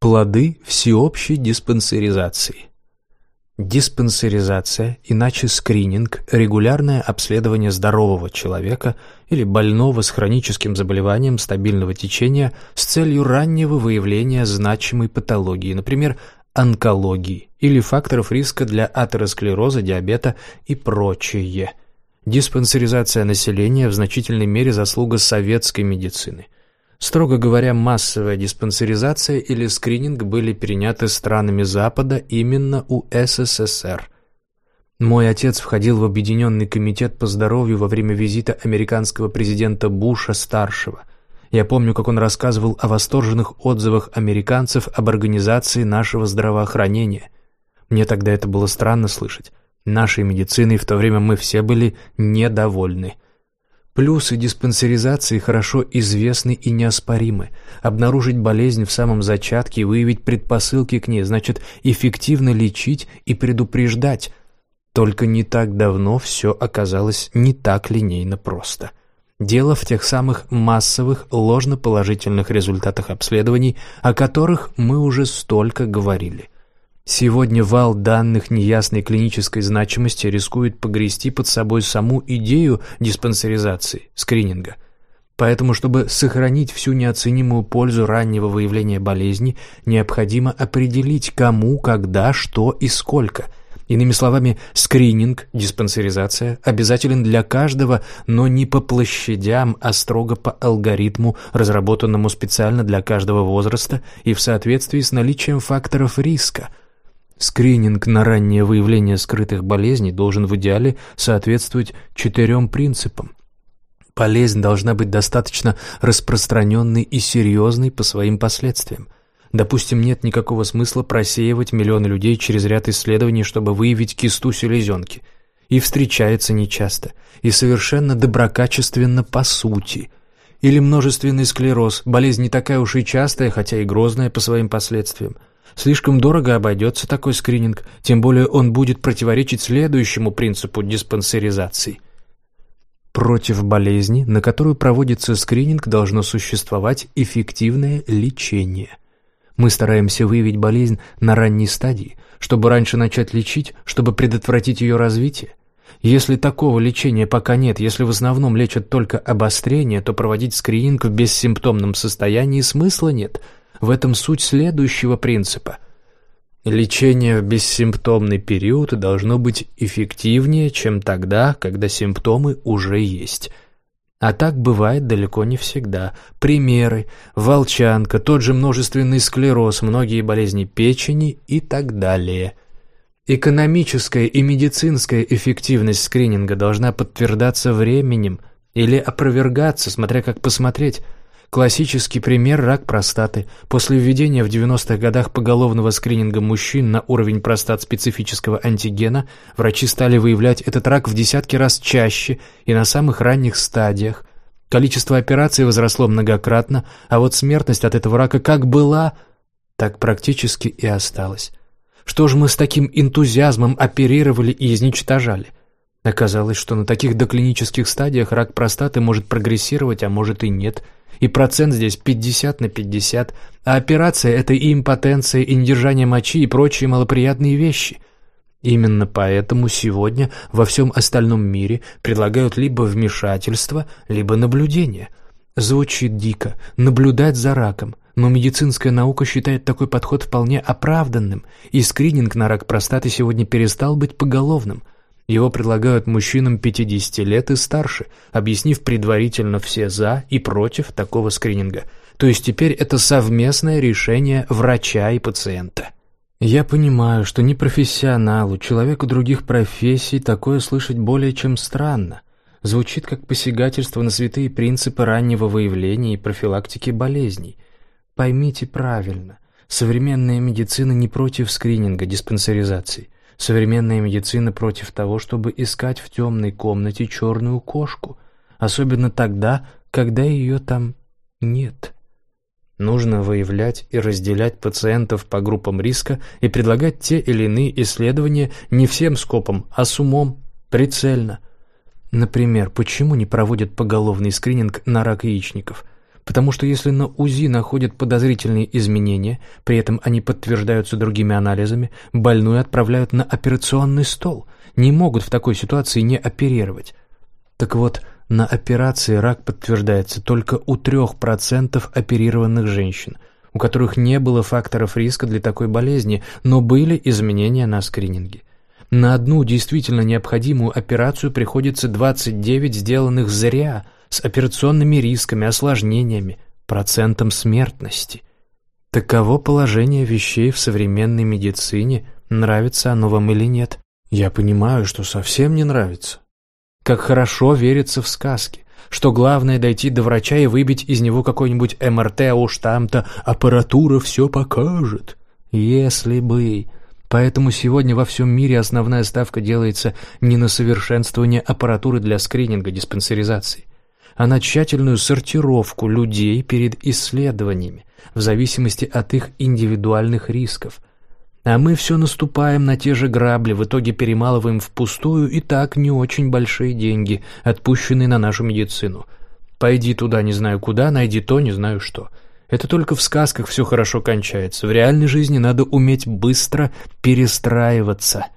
Плоды всеобщей диспансеризации. Диспансеризация, иначе скрининг, регулярное обследование здорового человека или больного с хроническим заболеванием стабильного течения с целью раннего выявления значимой патологии, например, онкологии или факторов риска для атеросклероза, диабета и прочее. Диспансеризация населения в значительной мере заслуга советской медицины – Строго говоря, массовая диспансеризация или скрининг были переняты странами Запада именно у СССР. Мой отец входил в Объединенный комитет по здоровью во время визита американского президента Буша-старшего. Я помню, как он рассказывал о восторженных отзывах американцев об организации нашего здравоохранения. Мне тогда это было странно слышать. Нашей медициной в то время мы все были недовольны. Плюсы диспансеризации хорошо известны и неоспоримы. Обнаружить болезнь в самом зачатке и выявить предпосылки к ней значит эффективно лечить и предупреждать. Только не так давно все оказалось не так линейно просто. Дело в тех самых массовых ложноположительных результатах обследований, о которых мы уже столько говорили – Сегодня вал данных неясной клинической значимости рискует погрести под собой саму идею диспансеризации, скрининга. Поэтому, чтобы сохранить всю неоценимую пользу раннего выявления болезни, необходимо определить, кому, когда, что и сколько. Иными словами, скрининг, диспансеризация обязателен для каждого, но не по площадям, а строго по алгоритму, разработанному специально для каждого возраста и в соответствии с наличием факторов риска – Скрининг на раннее выявление скрытых болезней должен в идеале соответствовать четырем принципам. Болезнь должна быть достаточно распространенной и серьезной по своим последствиям. Допустим, нет никакого смысла просеивать миллионы людей через ряд исследований, чтобы выявить кисту селезенки. И встречается нечасто, и совершенно доброкачественно по сути. Или множественный склероз, болезнь не такая уж и частая, хотя и грозная по своим последствиям – Слишком дорого обойдется такой скрининг, тем более он будет противоречить следующему принципу диспансеризации. Против болезни, на которую проводится скрининг, должно существовать эффективное лечение. Мы стараемся выявить болезнь на ранней стадии, чтобы раньше начать лечить, чтобы предотвратить ее развитие. Если такого лечения пока нет, если в основном лечат только обострение, то проводить скрининг в бессимптомном состоянии смысла нет – в этом суть следующего принципа. Лечение в бессимптомный период должно быть эффективнее, чем тогда, когда симптомы уже есть. А так бывает далеко не всегда. Примеры – волчанка, тот же множественный склероз, многие болезни печени и так далее – Экономическая и медицинская эффективность скрининга должна подтверждаться временем или опровергаться, смотря как посмотреть. Классический пример – рак простаты. После введения в 90-х годах поголовного скрининга мужчин на уровень простат специфического антигена врачи стали выявлять этот рак в десятки раз чаще и на самых ранних стадиях. Количество операций возросло многократно, а вот смертность от этого рака как была, так практически и осталась. Что же мы с таким энтузиазмом оперировали и изничтожали? Оказалось, что на таких доклинических стадиях рак простаты может прогрессировать, а может и нет – и процент здесь 50 на 50, а операция – это и импотенция, и недержание мочи, и прочие малоприятные вещи. Именно поэтому сегодня во всем остальном мире предлагают либо вмешательство, либо наблюдение. Звучит дико – наблюдать за раком, но медицинская наука считает такой подход вполне оправданным, и скрининг на рак простаты сегодня перестал быть поголовным – его предлагают мужчинам 50 лет и старше, объяснив предварительно все «за» и «против» такого скрининга. То есть теперь это совместное решение врача и пациента. Я понимаю, что непрофессионалу, человеку других профессий такое слышать более чем странно. Звучит как посягательство на святые принципы раннего выявления и профилактики болезней. Поймите правильно, современная медицина не против скрининга, диспансеризации – Современная медицина против того, чтобы искать в темной комнате черную кошку, особенно тогда, когда ее там нет. Нужно выявлять и разделять пациентов по группам риска и предлагать те или иные исследования не всем скопом, а с умом, прицельно. Например, почему не проводят поголовный скрининг на рак яичников – Потому что если на УЗИ находят подозрительные изменения, при этом они подтверждаются другими анализами, больную отправляют на операционный стол. Не могут в такой ситуации не оперировать. Так вот, на операции рак подтверждается только у 3% оперированных женщин, у которых не было факторов риска для такой болезни, но были изменения на скрининге. На одну действительно необходимую операцию приходится 29 сделанных зря, с операционными рисками, осложнениями, процентом смертности. Таково положение вещей в современной медицине, нравится оно вам или нет. Я понимаю, что совсем не нравится. Как хорошо верится в сказки, что главное дойти до врача и выбить из него какой-нибудь МРТ, а уж там-то аппаратура все покажет. Если бы... Поэтому сегодня во всем мире основная ставка делается не на совершенствование аппаратуры для скрининга диспансеризации, а на тщательную сортировку людей перед исследованиями в зависимости от их индивидуальных рисков – а мы все наступаем на те же грабли, в итоге перемалываем впустую и так не очень большие деньги, отпущенные на нашу медицину. Пойди туда не знаю куда, найди то не знаю что. Это только в сказках все хорошо кончается. В реальной жизни надо уметь быстро перестраиваться –